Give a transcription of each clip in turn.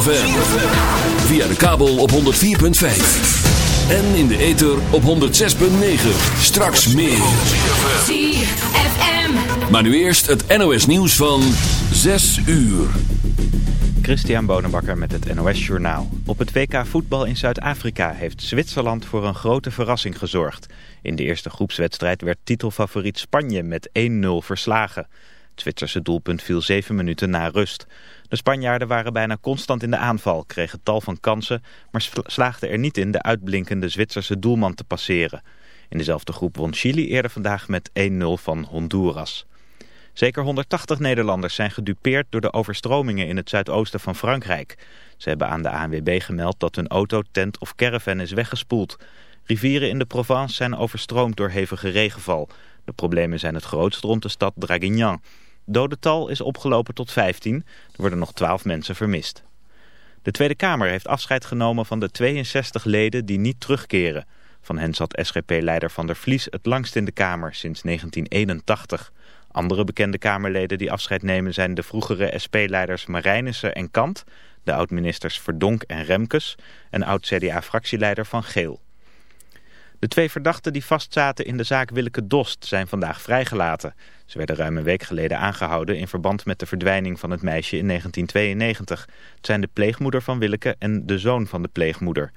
ZFM. Via de kabel op 104.5. En in de ether op 106.9. Straks meer. ZFM. Maar nu eerst het NOS nieuws van 6 uur. Christian Bonenbakker met het NOS Journaal. Op het WK voetbal in Zuid-Afrika heeft Zwitserland voor een grote verrassing gezorgd. In de eerste groepswedstrijd werd titelfavoriet Spanje met 1-0 verslagen. Het Zwitserse doelpunt viel zeven minuten na rust. De Spanjaarden waren bijna constant in de aanval, kregen tal van kansen... maar slaagden er niet in de uitblinkende Zwitserse doelman te passeren. In dezelfde groep won Chili eerder vandaag met 1-0 van Honduras. Zeker 180 Nederlanders zijn gedupeerd door de overstromingen in het zuidoosten van Frankrijk. Ze hebben aan de ANWB gemeld dat hun auto, tent of caravan is weggespoeld. Rivieren in de Provence zijn overstroomd door hevige regenval. De problemen zijn het grootst rond de stad Draguignan. Dodental is opgelopen tot 15. Er worden nog 12 mensen vermist. De Tweede Kamer heeft afscheid genomen van de 62 leden die niet terugkeren. Van hen zat SGP-leider Van der Vlies het langst in de Kamer sinds 1981. Andere bekende Kamerleden die afscheid nemen zijn de vroegere SP-leiders Marijnissen en Kant... de oud-ministers Verdonk en Remkes en oud-CDA-fractieleider Van Geel. De twee verdachten die vastzaten in de zaak Willeke Dost zijn vandaag vrijgelaten. Ze werden ruim een week geleden aangehouden in verband met de verdwijning van het meisje in 1992. Het zijn de pleegmoeder van Willeke en de zoon van de pleegmoeder.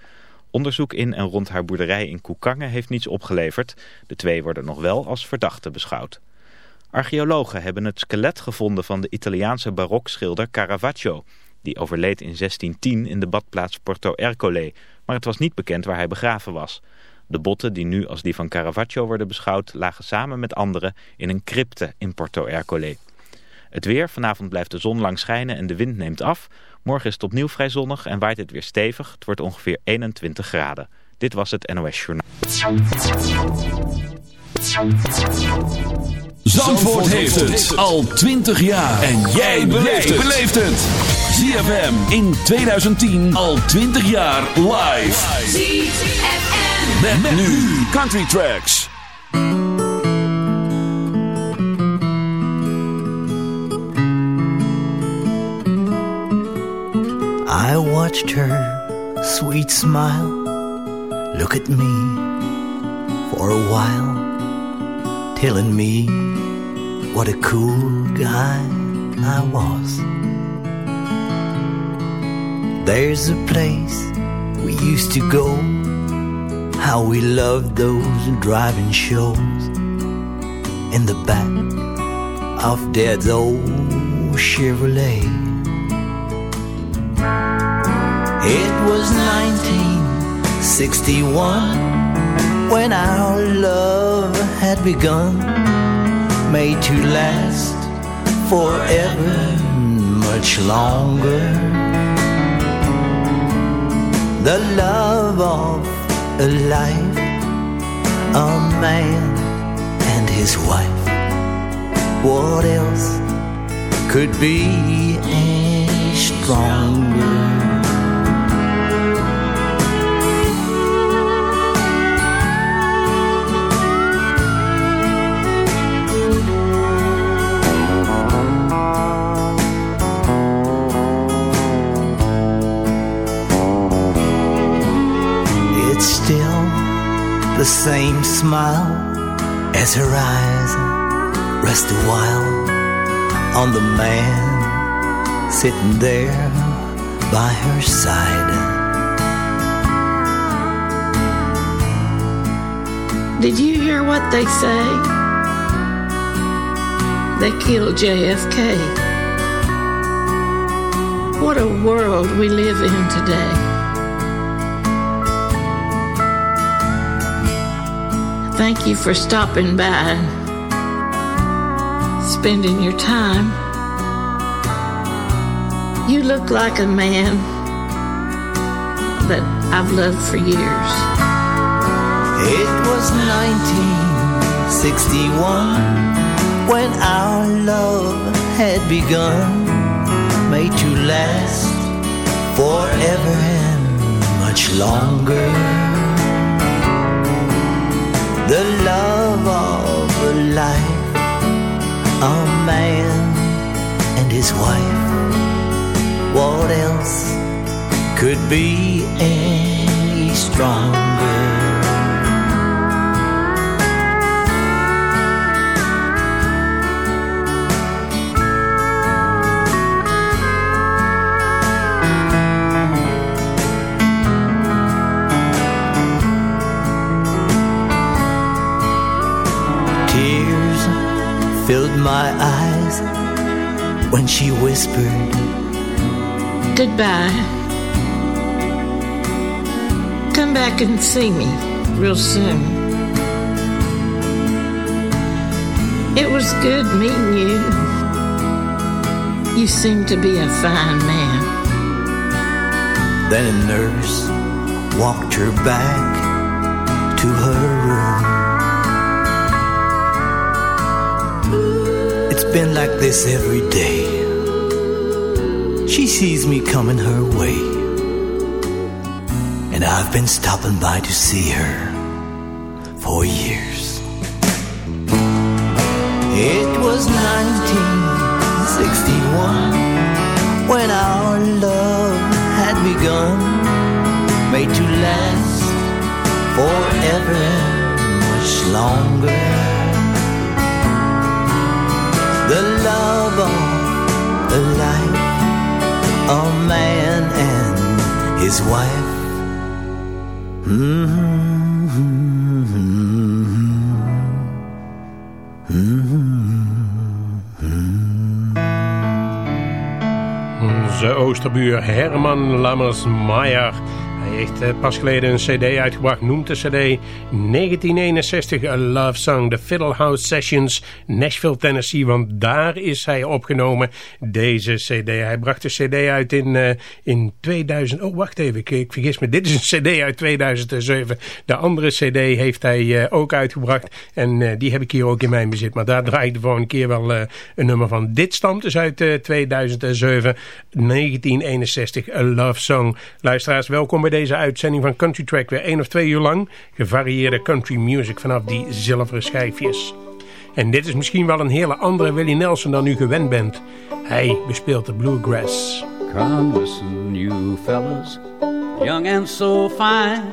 Onderzoek in en rond haar boerderij in Koekangen heeft niets opgeleverd. De twee worden nog wel als verdachten beschouwd. Archeologen hebben het skelet gevonden van de Italiaanse barokschilder Caravaggio. Die overleed in 1610 in de badplaats Porto Ercole, maar het was niet bekend waar hij begraven was. De botten die nu als die van Caravaggio worden beschouwd lagen samen met anderen in een crypte in Porto Ercole. Het weer, vanavond blijft de zon lang schijnen en de wind neemt af. Morgen is het opnieuw vrij zonnig en waait het weer stevig. Het wordt ongeveer 21 graden. Dit was het NOS Journaal. Zandvoort heeft het al 20 jaar. En jij beleeft het. ZFM in 2010 al 20 jaar live. ZFM. Met, nu Country Tracks. I watched her sweet smile look at me for a while, telling me what a cool guy I was. There's a place we used to go, how we loved those driving shows in the back of Dad's old Chevrolet. It was 1961 when our love had begun, made to last forever, much longer. The love of a life, a man and his wife. What else could be any stronger? The same smile as her eyes rest a while on the man sitting there by her side. Did you hear what they say? They killed JFK. What a world we live in today. Thank you for stopping by spending your time. You look like a man that I've loved for years. It was 1961 when our love had begun, made to last forever and much longer. The love of a life, a man and his wife. what else could be any stronger. My eyes when she whispered, Goodbye. Come back and see me real soon. It was good meeting you. You seem to be a fine man. Then a nurse walked her back to her been like this every day. She sees me coming her way. And I've been stopping by to see her for years. It was 1961 when our love had begun, made to last forever much longer. The love of a life, a man and his wife. Onze oosterbuur Herman Lammers-Meyer. Hij heeft eh, pas geleden een cd uitgebracht, noemt de cd 1961 A Love Song, The Fiddlehouse Sessions, Nashville, Tennessee. Want daar is hij opgenomen, deze cd. Hij bracht de cd uit in, uh, in 2000. Oh, wacht even, ik, vergis me. Dit is een cd uit 2007. De andere cd heeft hij uh, ook uitgebracht. En die heb ik hier ook in mijn bezit. Maar daar draai ik de volgende keer wel een nummer van. Dit stamt dus uit 2007, 1961, A Love Song. Luisteraars, welkom bij deze uitzending van Country Track. Weer één of twee uur lang gevarieerde country music vanaf die zilveren schijfjes. En dit is misschien wel een hele andere Willie Nelson dan u gewend bent. Hij bespeelt de bluegrass. Come listen, you fellas, young and so fine,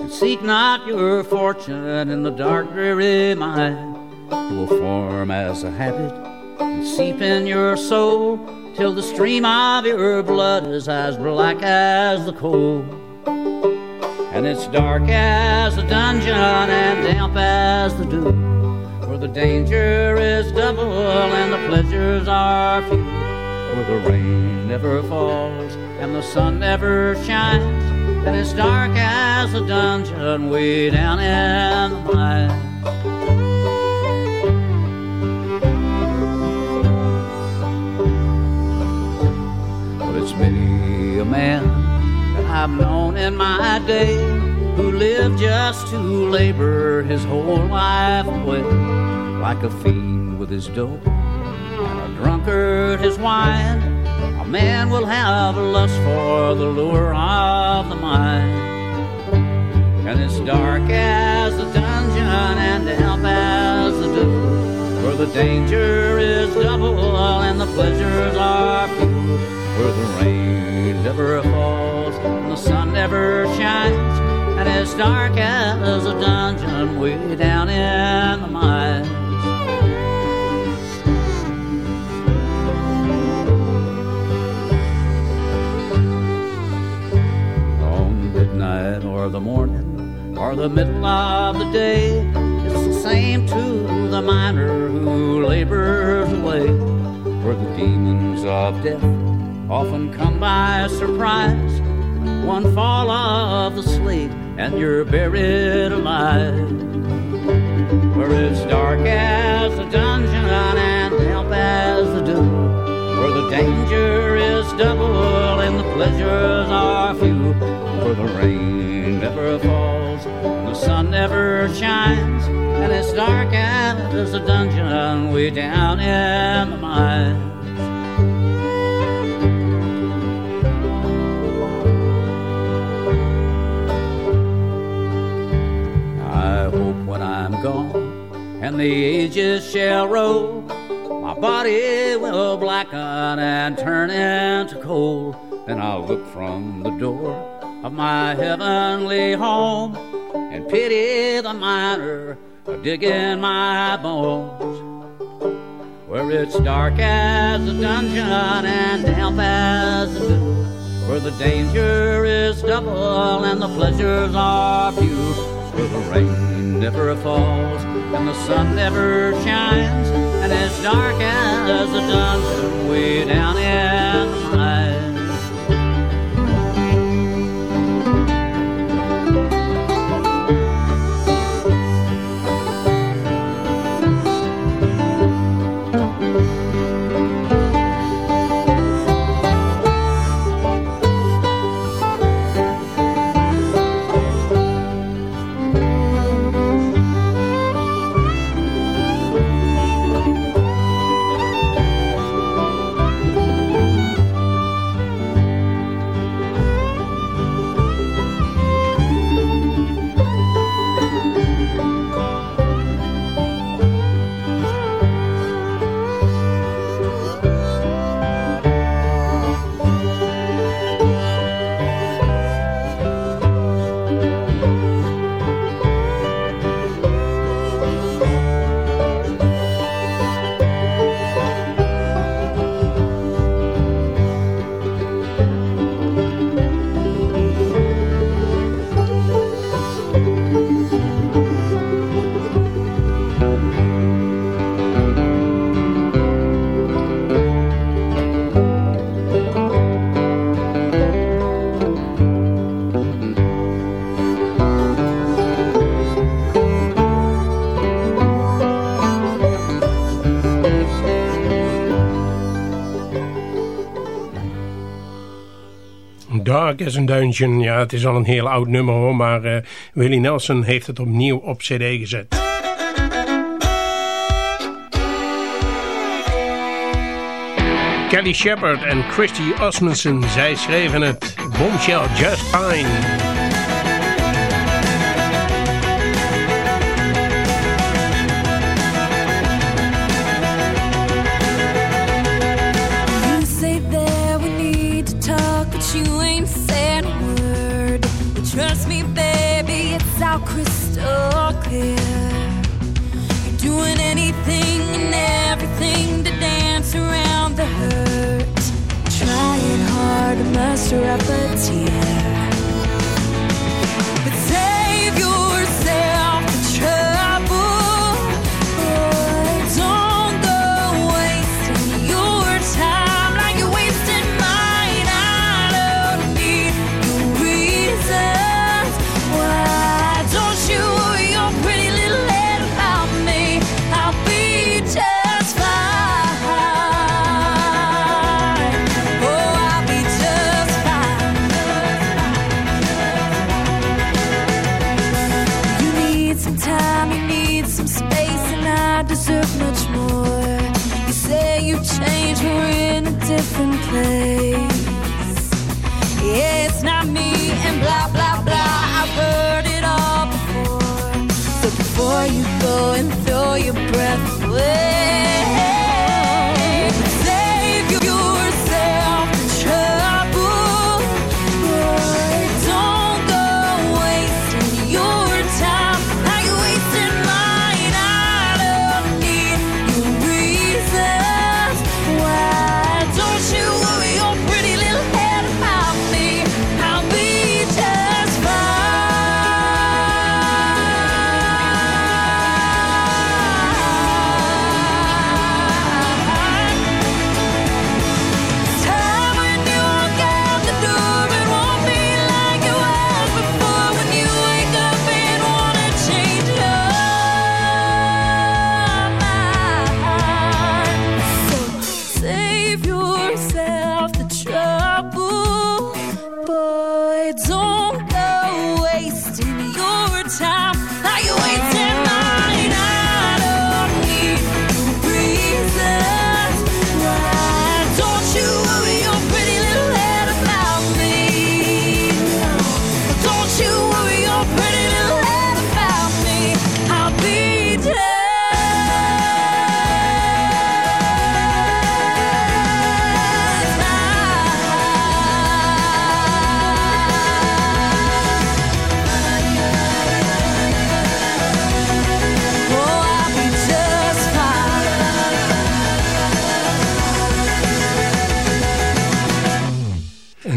and seek not your fortune in the dark dreary mine. Will form as a habit and seep in your soul till the stream of your blood is as black as the coal. And it's dark as a dungeon and damp as the dew, where the danger is double and the pleasures are few, where the rain never falls and the sun never shines, and it's dark as a dungeon way down in the mines. it's many a man I've known in my day who lived just to labor his whole life away, like a fiend with his dope and a drunkard his wine. A man will have a lust for the lure of the mind, and it's dark as the dungeon and damp as the dew, where the danger is double and the pleasures are few where the rain never falls shines, and it's dark as a dungeon way down in the mines. On midnight or the morning or the middle of the day, it's the same to the miner who labors away, for the demons of death often come by surprise. One fall of the slate and you're buried alive. Where it's dark as a dungeon and damp as the dew. Where the danger is double and the pleasures are few. Where the rain never falls and the sun never shines. And it's dark as a dungeon way down in the mines. The ages shall roll. My body will blacken and turn into coal, Then I'll look from the door of my heavenly home and pity the miner digging my bones. Where it's dark as a dungeon and damp as a dew. Where the danger is double and the pleasures are few. Where the rain never falls and the sun never shines. And it's dark as a dungeon way down in Dark as a Dungeon. Ja, het is al een heel oud nummer hoor, maar uh, Willie Nelson heeft het opnieuw op cd gezet. Kelly Shepard en Christy Osmondson, zij schreven het Bombshell Just Fine.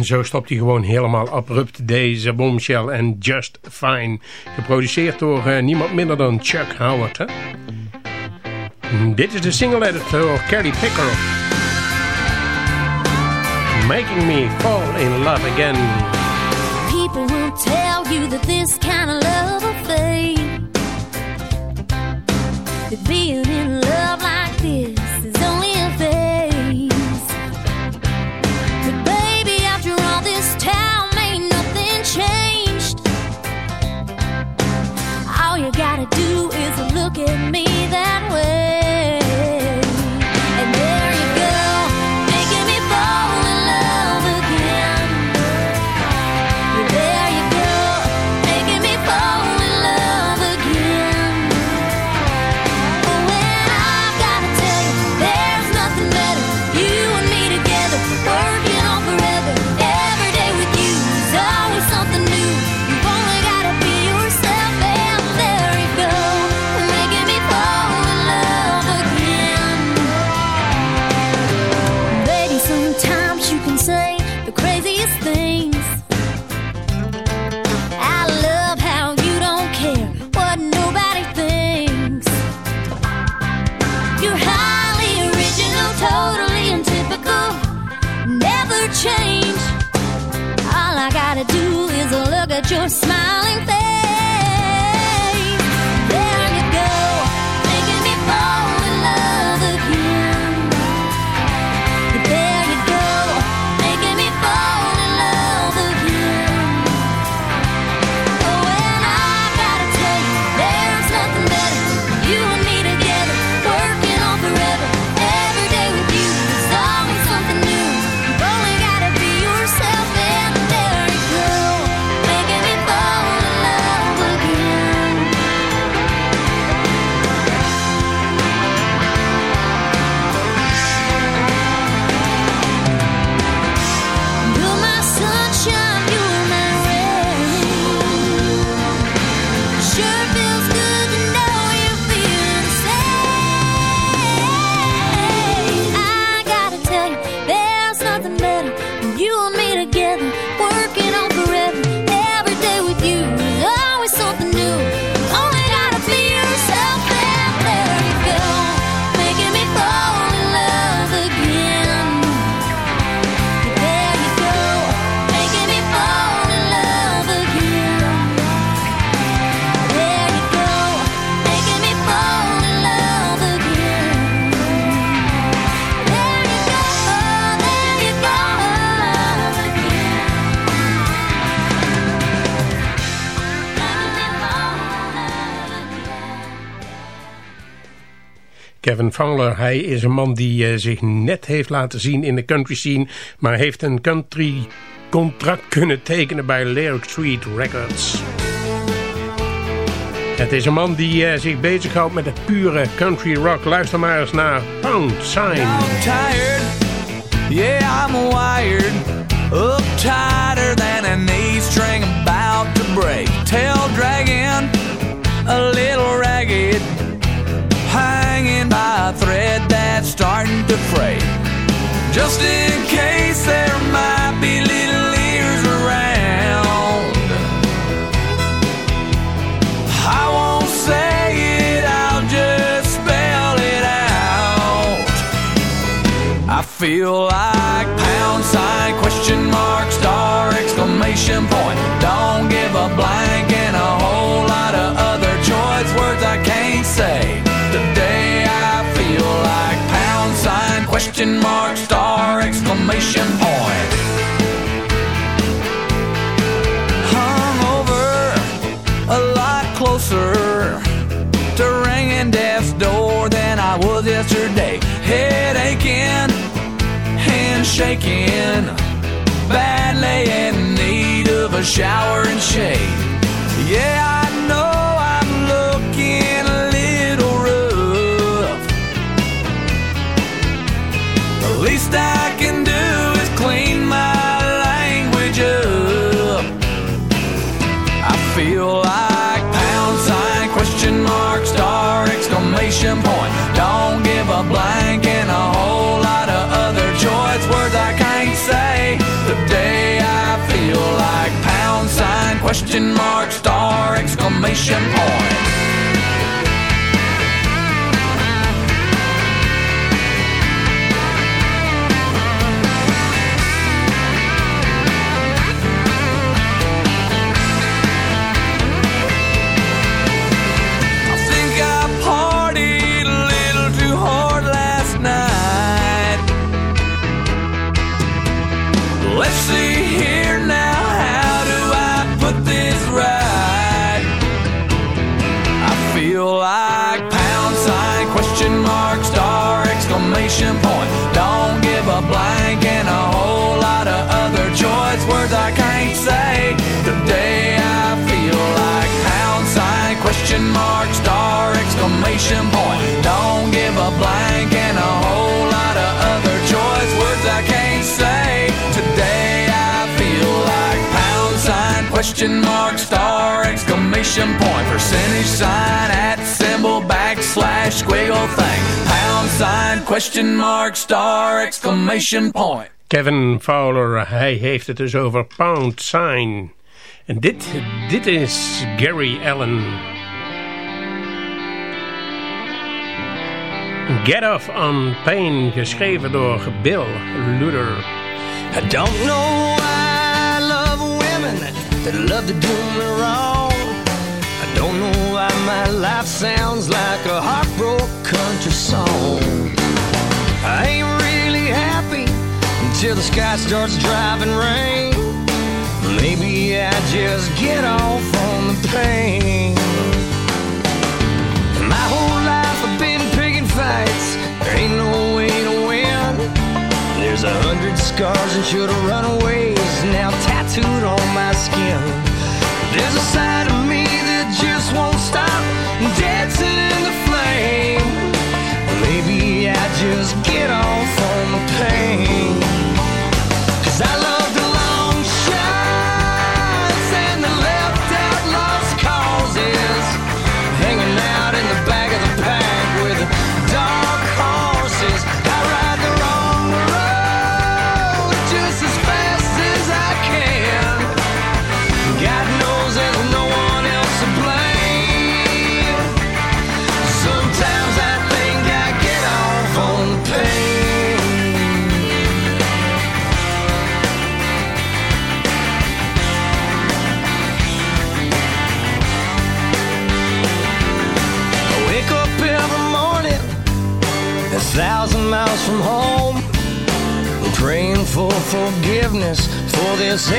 En zo stopt hij gewoon helemaal abrupt deze bombshell en Just Fine. Geproduceerd door uh, niemand minder dan Chuck Howard. Hè? Dit is de single edit door Kelly Picker. Making me fall in love again. People will tell you that this kind of love. Hij is een man die eh, zich net heeft laten zien in de country scene, maar heeft een country contract kunnen tekenen bij Lyric Street Records. Het is een man die eh, zich bezighoudt met het pure country rock. Luister maar eens naar Pound Sign. I'm tired, yeah, I'm wired up starting to fray. Just in case there might be little ears around. I won't say it, I'll just spell it out. I feel like pound sign, question mark, star, exclamation point. Don't give a blank exclamation point. Hung a lot closer to ringing death's door than I was yesterday. Head aching, hand shaking, badly in need of a shower and shade. Yeah, I know I'm looking a little rough. The least I question mark, star, exclamation point. Question mark, star, exclamation point, percentage sign, at symbol, backslash, squiggle thing, pound sign, question mark, star, exclamation point. Kevin Fowler, hij heeft het dus over Pound Sign. En dit, dit is Gary Allen. Get Off on Pain, geschreven door Bill Luder. I don't know why that love to do me wrong. I don't know why my life sounds like a heartbroken country song. I ain't really happy until the sky starts driving rain. Maybe I just get off on the pain. There's a hundred scars and should've run away now tattooed on my skin. There's a side of me that just won't stop dancing in the flame. Maybe I just get off on for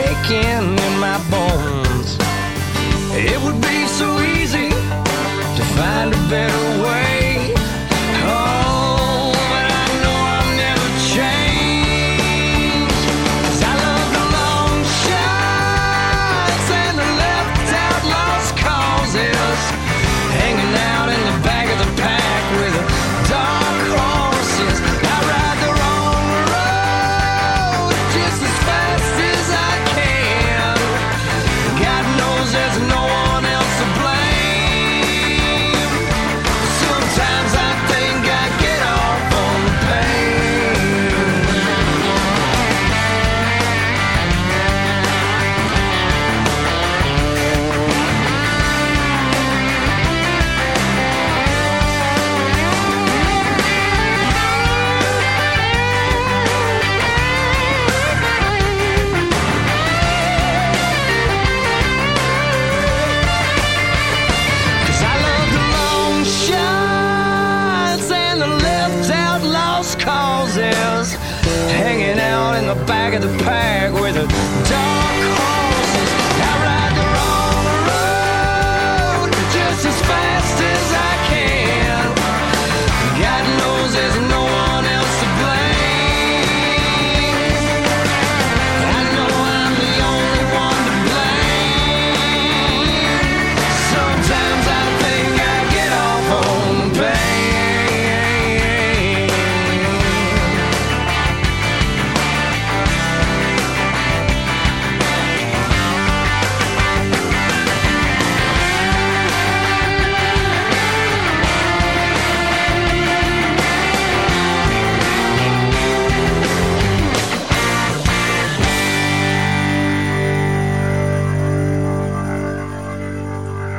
back of the pack with the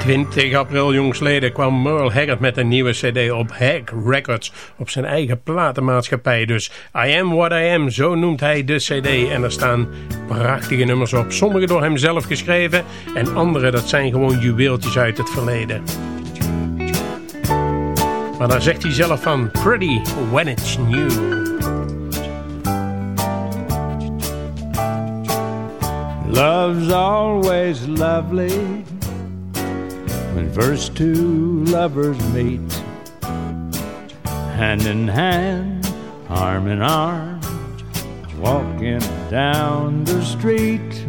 20 april jongsleden kwam Merle Haggard met een nieuwe cd op Hack Records. Op zijn eigen platenmaatschappij dus. I Am What I Am, zo noemt hij de cd. En er staan prachtige nummers op. Sommige door hemzelf geschreven en andere dat zijn gewoon juweeltjes uit het verleden. Maar daar zegt hij zelf van Pretty When It's New. Love's always lovely when first two lovers meet, hand in hand arm in arm, walking down the street.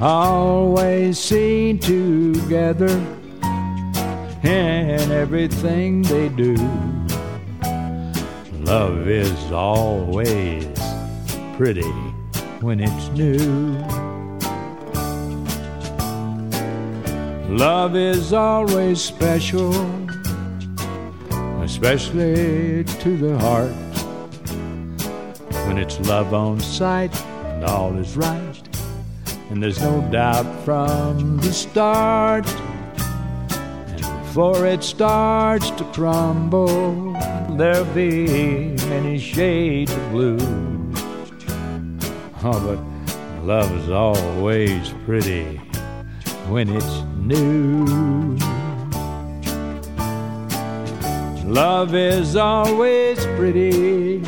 Always seen together in everything they do. Love is always pretty when it's new. Love is always special, especially to the heart. When it's love on sight and all is right, and there's no doubt from the start. And before it starts to crumble, there'll be many shades of blue. Oh, but love is always pretty when it's new. Love is always pretty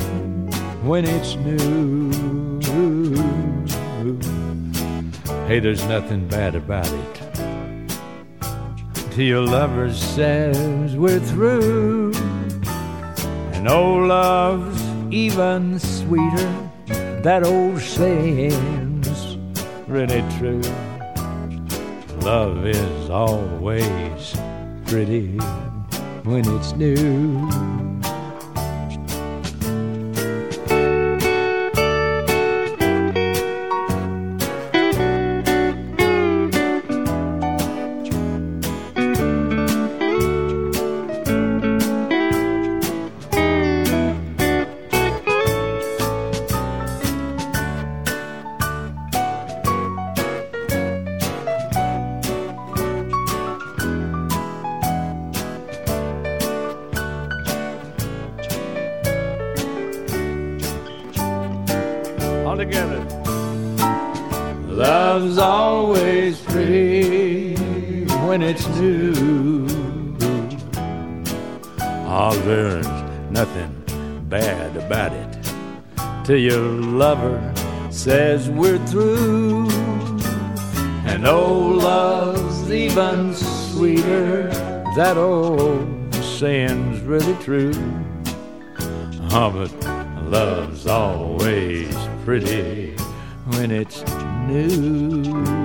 when it's new. Hey, there's nothing bad about it. Till your lover says we're through. And old love's even sweeter. That old saying's really true. Love is always pretty when it's new. Oh, there's nothing bad about it till your lover says we're through. And old love's even sweeter. That old saying's really true. Oh, but love's always pretty when it's new.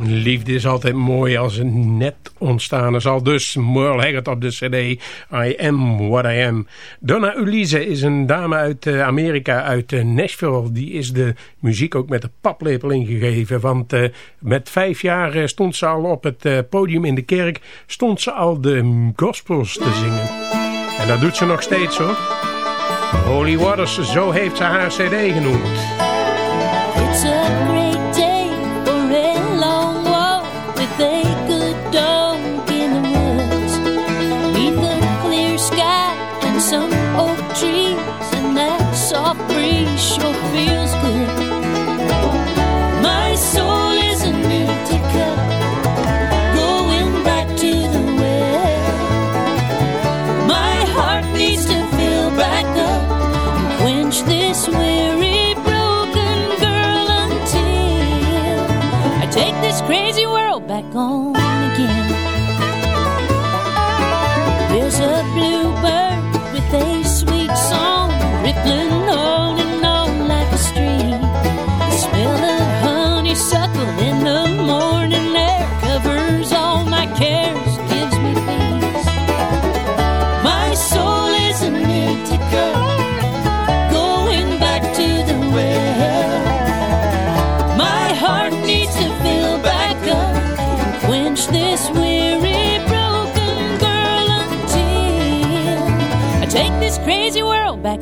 Liefde is altijd mooi als het net ontstaan is. Al dus Merle Haggard op de cd I Am What I Am. Donna Ulise is een dame uit eh, Amerika, uit eh, Nashville. Die is de muziek ook met de paplepel ingegeven. Want eh, met vijf jaar stond ze al op het podium in de kerk. Stond ze al de gospels te zingen. En dat doet ze nog steeds hoor. Holy Waters, zo heeft ze haar cd genoemd.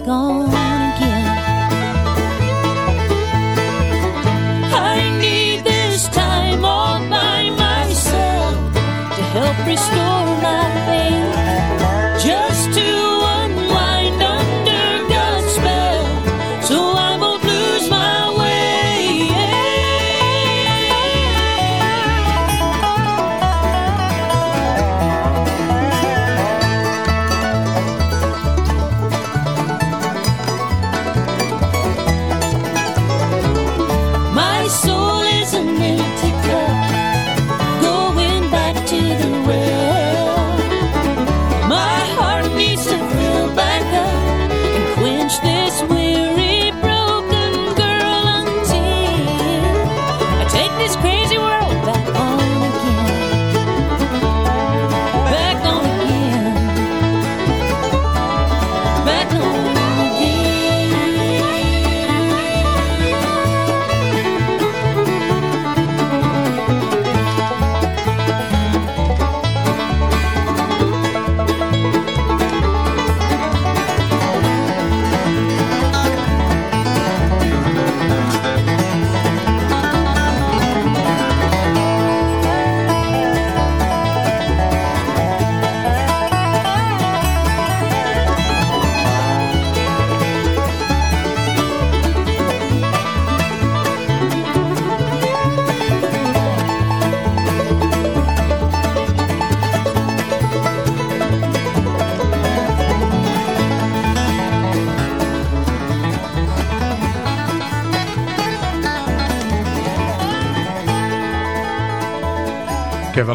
World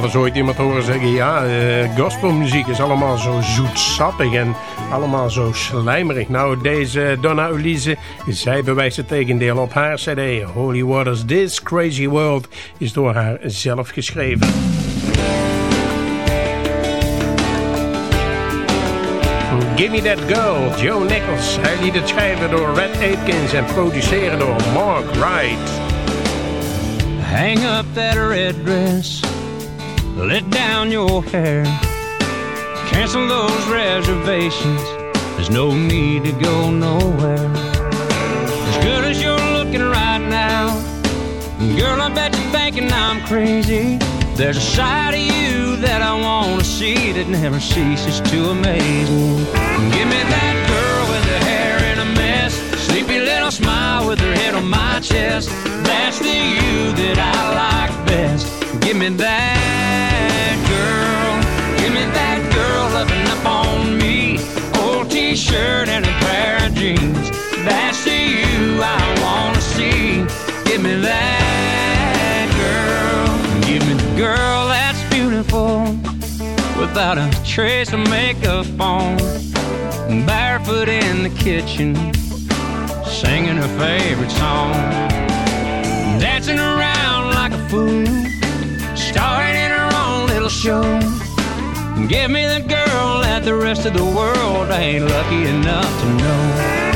Eens ooit iemand horen zeggen... ja, uh, gospelmuziek is allemaal zo zoetsappig en allemaal zo slijmerig. Nou, deze Donna Ulise, zij bewijst het tegendeel op haar cd. Holy Waters, This Crazy World is door haar zelf geschreven. Gimme That Girl, Joe Nichols. Hij liet het schrijven door Red Atkins en produceren door Mark Wright. Hang up that red dress Let down your hair. Cancel those reservations. There's no need to go nowhere. As good as you're looking right now, girl, I bet you're thinking I'm crazy. There's a side of you that I wanna see that never ceases to amaze me. Give me that girl with the hair in a mess, sleepy little smile with her head on my chest. That's the you that I like best. Give me that girl, give me that girl loving up on me. Old t-shirt and a pair of jeans. That's the you I wanna see. Give me that girl, give me the girl that's beautiful without a trace of makeup on. Barefoot in the kitchen, singing her favorite song. Dancing around like a fool, starring in her own little show. Give me the girl that the rest of the world ain't lucky enough to know.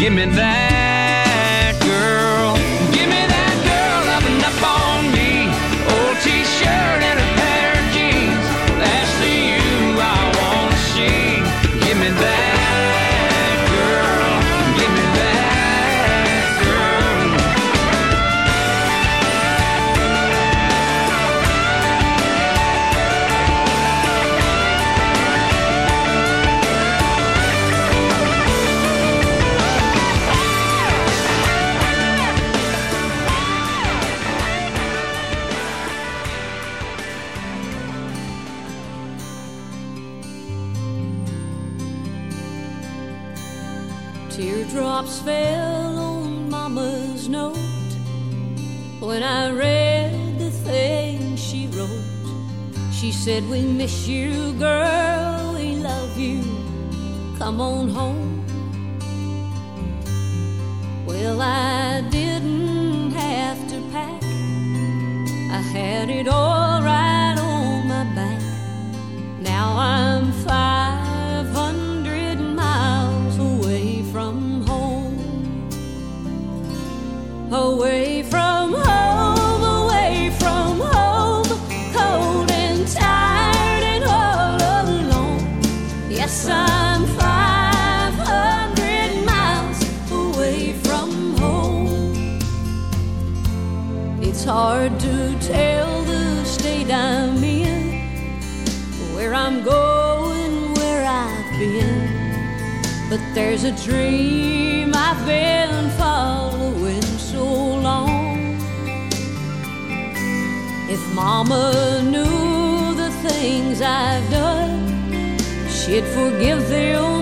Give me that It all right on my back. Now I'm there's a dream I've been following so long. If Mama knew the things I've done, she'd forgive everyone.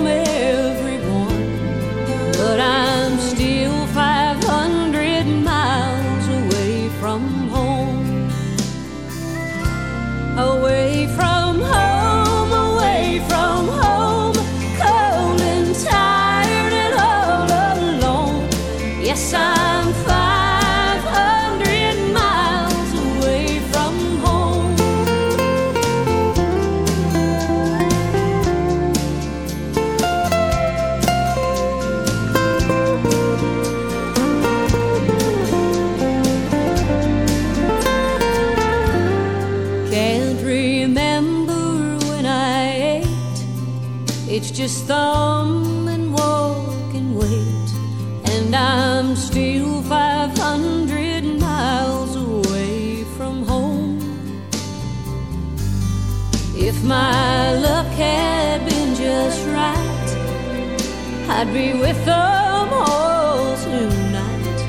I'd be with them all tonight.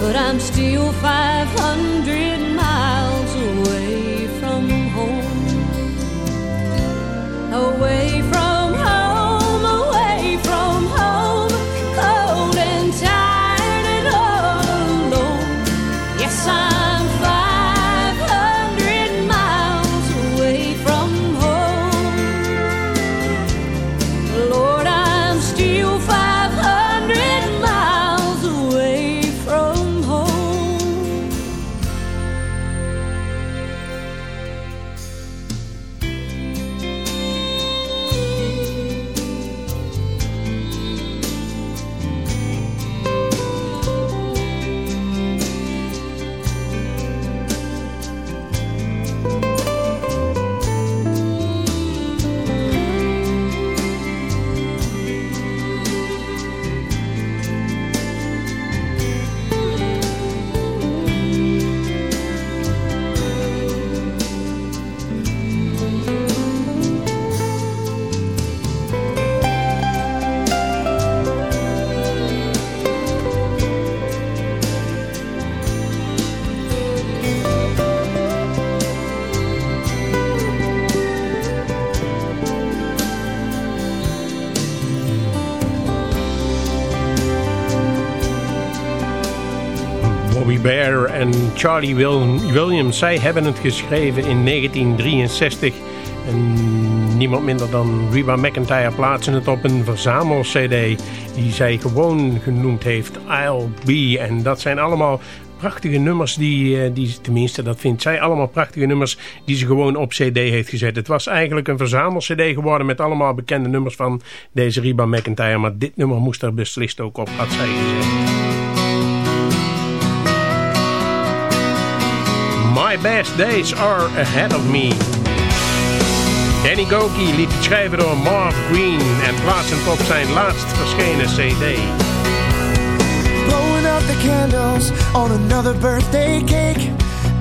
But I'm still 500 Charlie Wil- Williams, zij hebben het geschreven in 1963. En niemand minder dan Reba McIntyre plaatsen het op een verzamel-cd die zij gewoon genoemd heeft I'll Be. En dat zijn allemaal prachtige nummers die, eh, die tenminste dat vindt zij allemaal prachtige nummers die ze gewoon op cd heeft gezet. Het was eigenlijk een verzamel-cd geworden met allemaal bekende nummers van deze Reba McIntyre. Maar dit nummer moest er beslist ook op, had zij gezegd. Best days are ahead of me. Danny Gokey liet het schrijven door Marv Green en plaatsend op zijn laatst verschenen cd. Blowing up the candles on another birthday cake.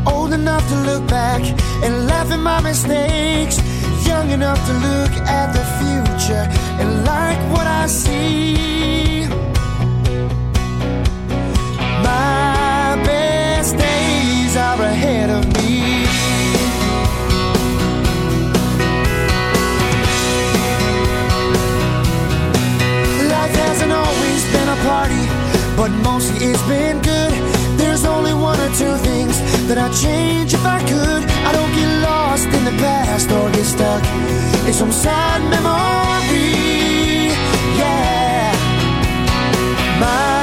Old enough to look back and laugh at my mistakes. Young enough to look at the future and like what I see. My best days are ahead of me. Life hasn't always been a party, but mostly it's been good. There's only one or two things that I'd change if I could. I don't get lost in the past or get stuck in some sad memory. Yeah, my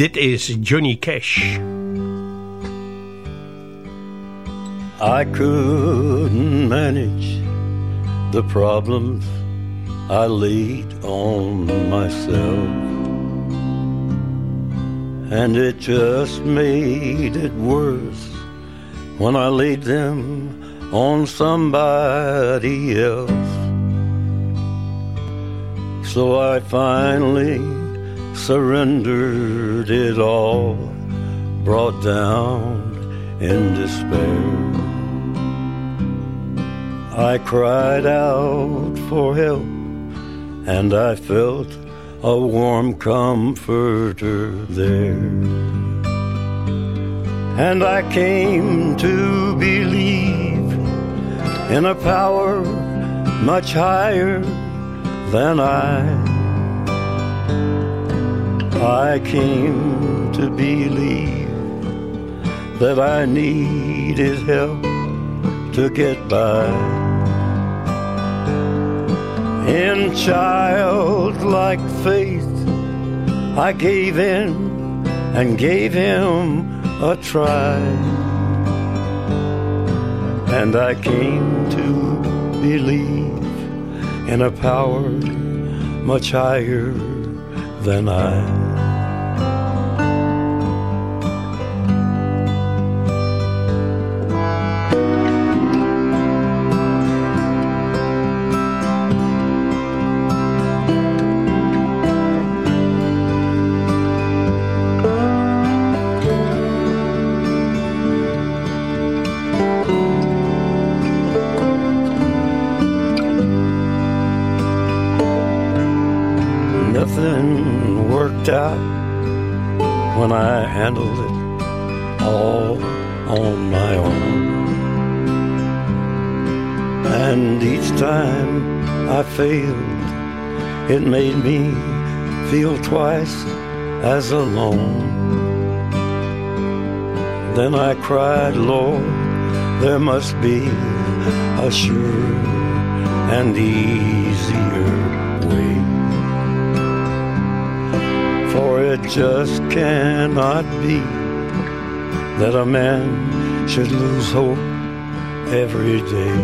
dit, is Johnny Cash. I couldn't manage the problems I laid on myself. And it just made it worse when I laid them on somebody else. So I finally surrendered it all, brought down in despair. I cried out for help, and I felt a warm comforter there. And I came to believe in a power much higher than I. I came to believe that I needed help to get by. In childlike faith, I gave in and gave him a try. And I came to believe in a power much higher than I. Worked out when I handled it all on my own. And each time I failed, it made me feel twice as alone. Then I cried, Lord, there must be a sure and easier it just cannot be that a man should lose hope every day.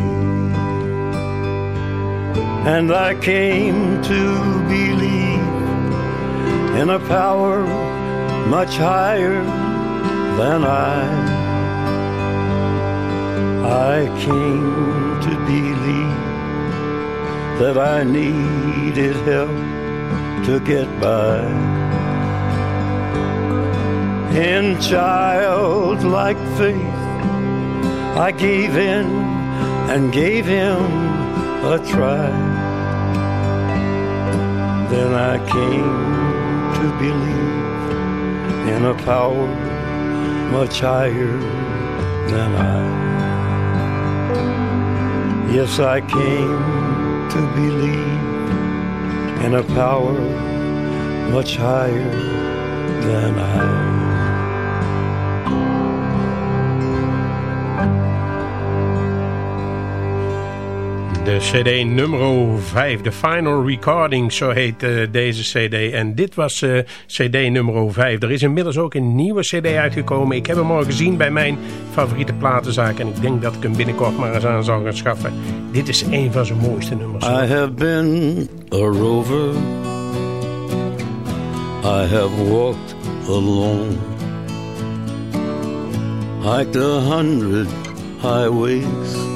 And I came to believe in a power much higher than I. I came to believe that I needed help to get by. In childlike faith, I gave in and gave him a try. Then I came to believe in a power much higher than I. Yes, I came to believe in a power much higher than I. cd nummer 5, de final recording, zo heet uh, deze cd. En dit was uh, cd nummer 5. Er is inmiddels ook een nieuwe cd uitgekomen. Ik heb hem al gezien bij mijn favoriete platenzaak. En ik denk dat ik hem binnenkort maar eens aan zal gaan schaffen. Dit is een van zijn mooiste nummers. I have been a rover. I have walked alone. Hiked a hundred highways.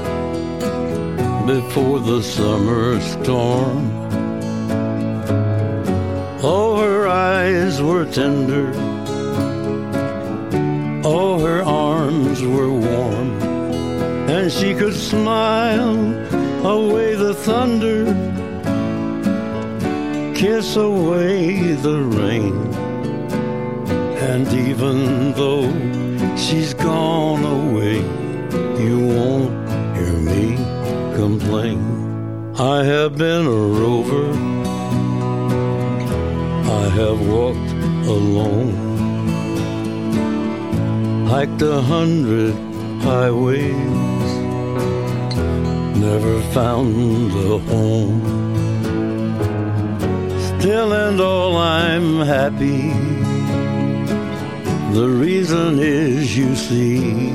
before the summer storm. Oh, her eyes were tender. Oh, her arms were warm. And she could smile away the thunder, kiss away the rain, And even though she's gone away, you won't complain. I have been a rover, I have walked alone, hiked a hundred highways, never found a home. Still and all I'm happy. The reason is you see,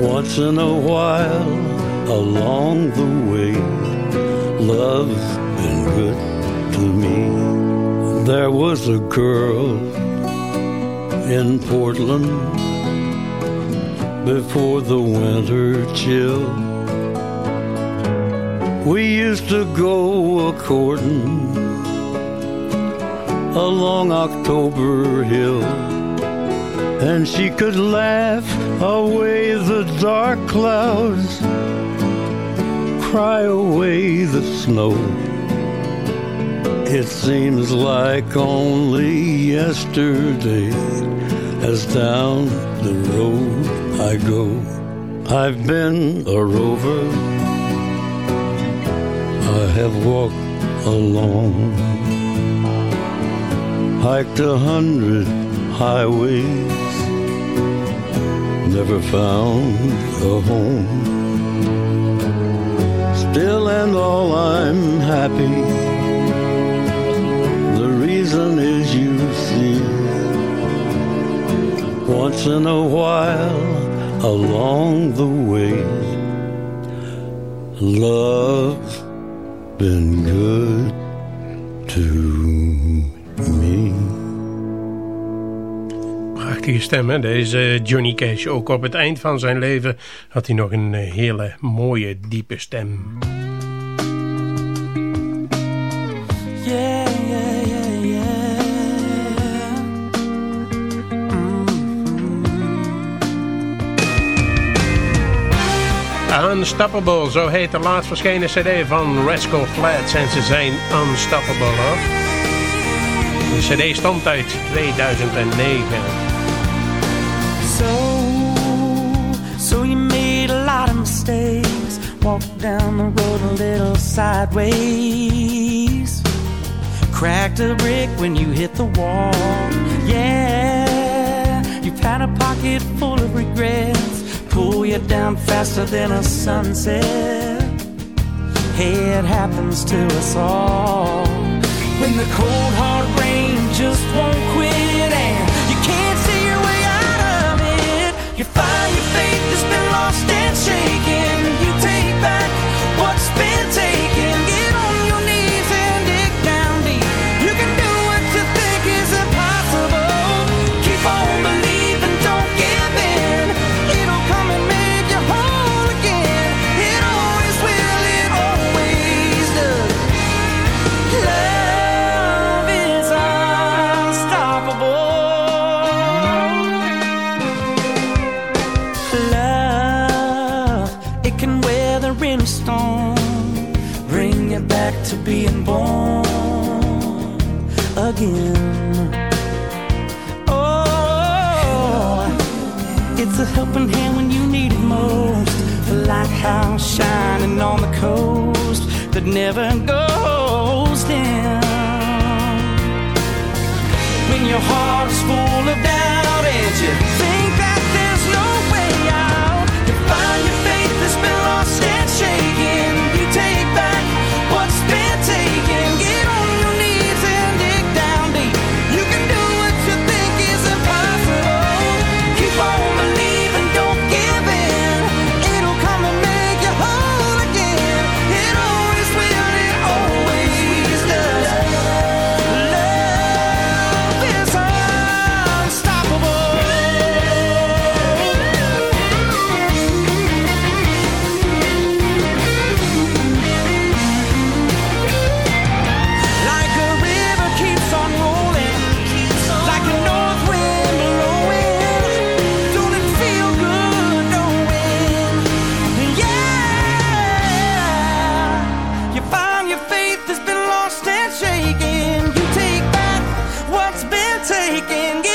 once in a while along the way, love's been good to me. There was a girl in Portland before the winter chill. We used to go a courting along October Hill, and she could laugh away the dark clouds, cry away the snow. It seems like only yesterday, as down the road I go. I've been a rover, I have walked alone hiked a hundred highways, never found a home. Still and all I'm happy. The reason is you see, once in a while along the way, love's been good to Prachtige stem, hè? Deze Johnny Cash. Ook op het eind van zijn leven had hij nog een eh, hele mooie, diepe stem. Yeah, yeah, yeah, yeah. Unstoppable, zo heet de laatst verschenen cd van Rascal Flatts. En ze zijn unstoppable, hoor. De cd stamt uit 2009. Walked down the road a little sideways. Cracked a brick when you hit the wall. Yeah, you've had a pocket full of regrets. Pull you down faster than a sunset. Hey, it happens to us all. When the cold hard rain just won't taking.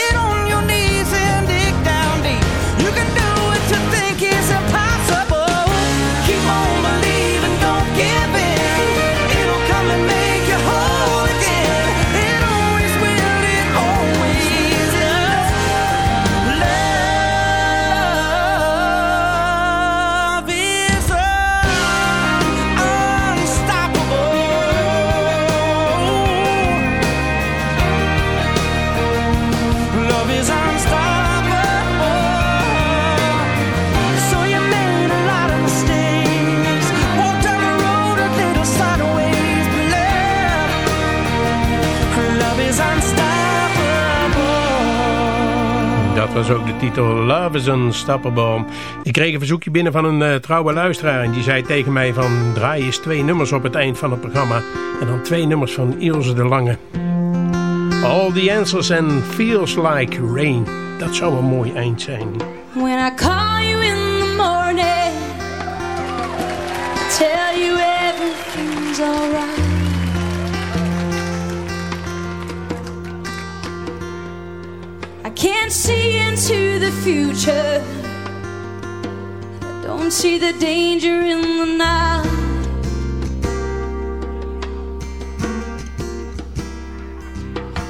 Dat was ook de titel Love is Unstoppable. Ik kreeg een verzoekje binnen van een uh, trouwe luisteraar. En die zei tegen mij van draai eens twee nummers op het eind van het programma. En dan twee nummers van Ilse de Lange. All the Answers and Feels Like Rain. Dat zou een mooi eind zijn. When I call you in the morning Tell you everything's alright can't see into the future. I don't see the danger in the night.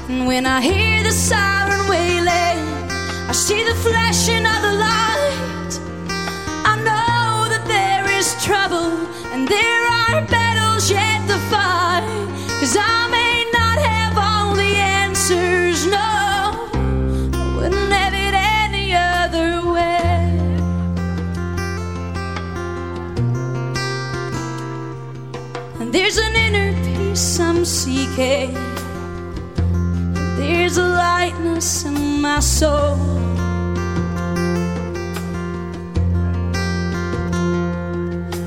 And when I hear the siren wailing, I see the flashing of the light. I know that there is trouble and there are battles yet to fight. Cause I there's an inner peace I'm seeking. There's a lightness in my soul.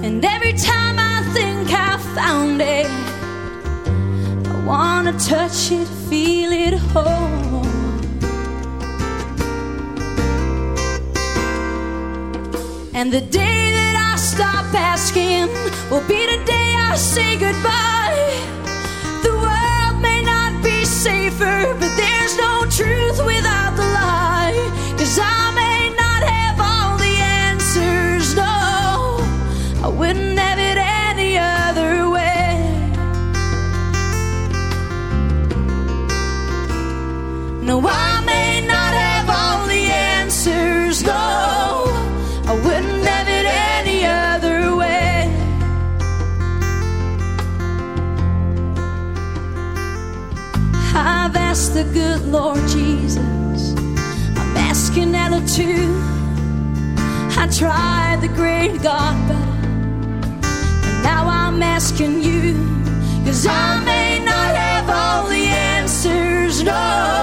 And every time I think I found it, I wanna touch it, feel it whole. And the day I stop asking will be the day I say goodbye. The world may not be safer, but there's no truth without the lie. Cause I may not have all the answers, no. I wouldn't have it any other way. No, I good Lord Jesus. I'm asking too. I tried the great God, but now I'm asking you. Cause I may not have all the answers, no.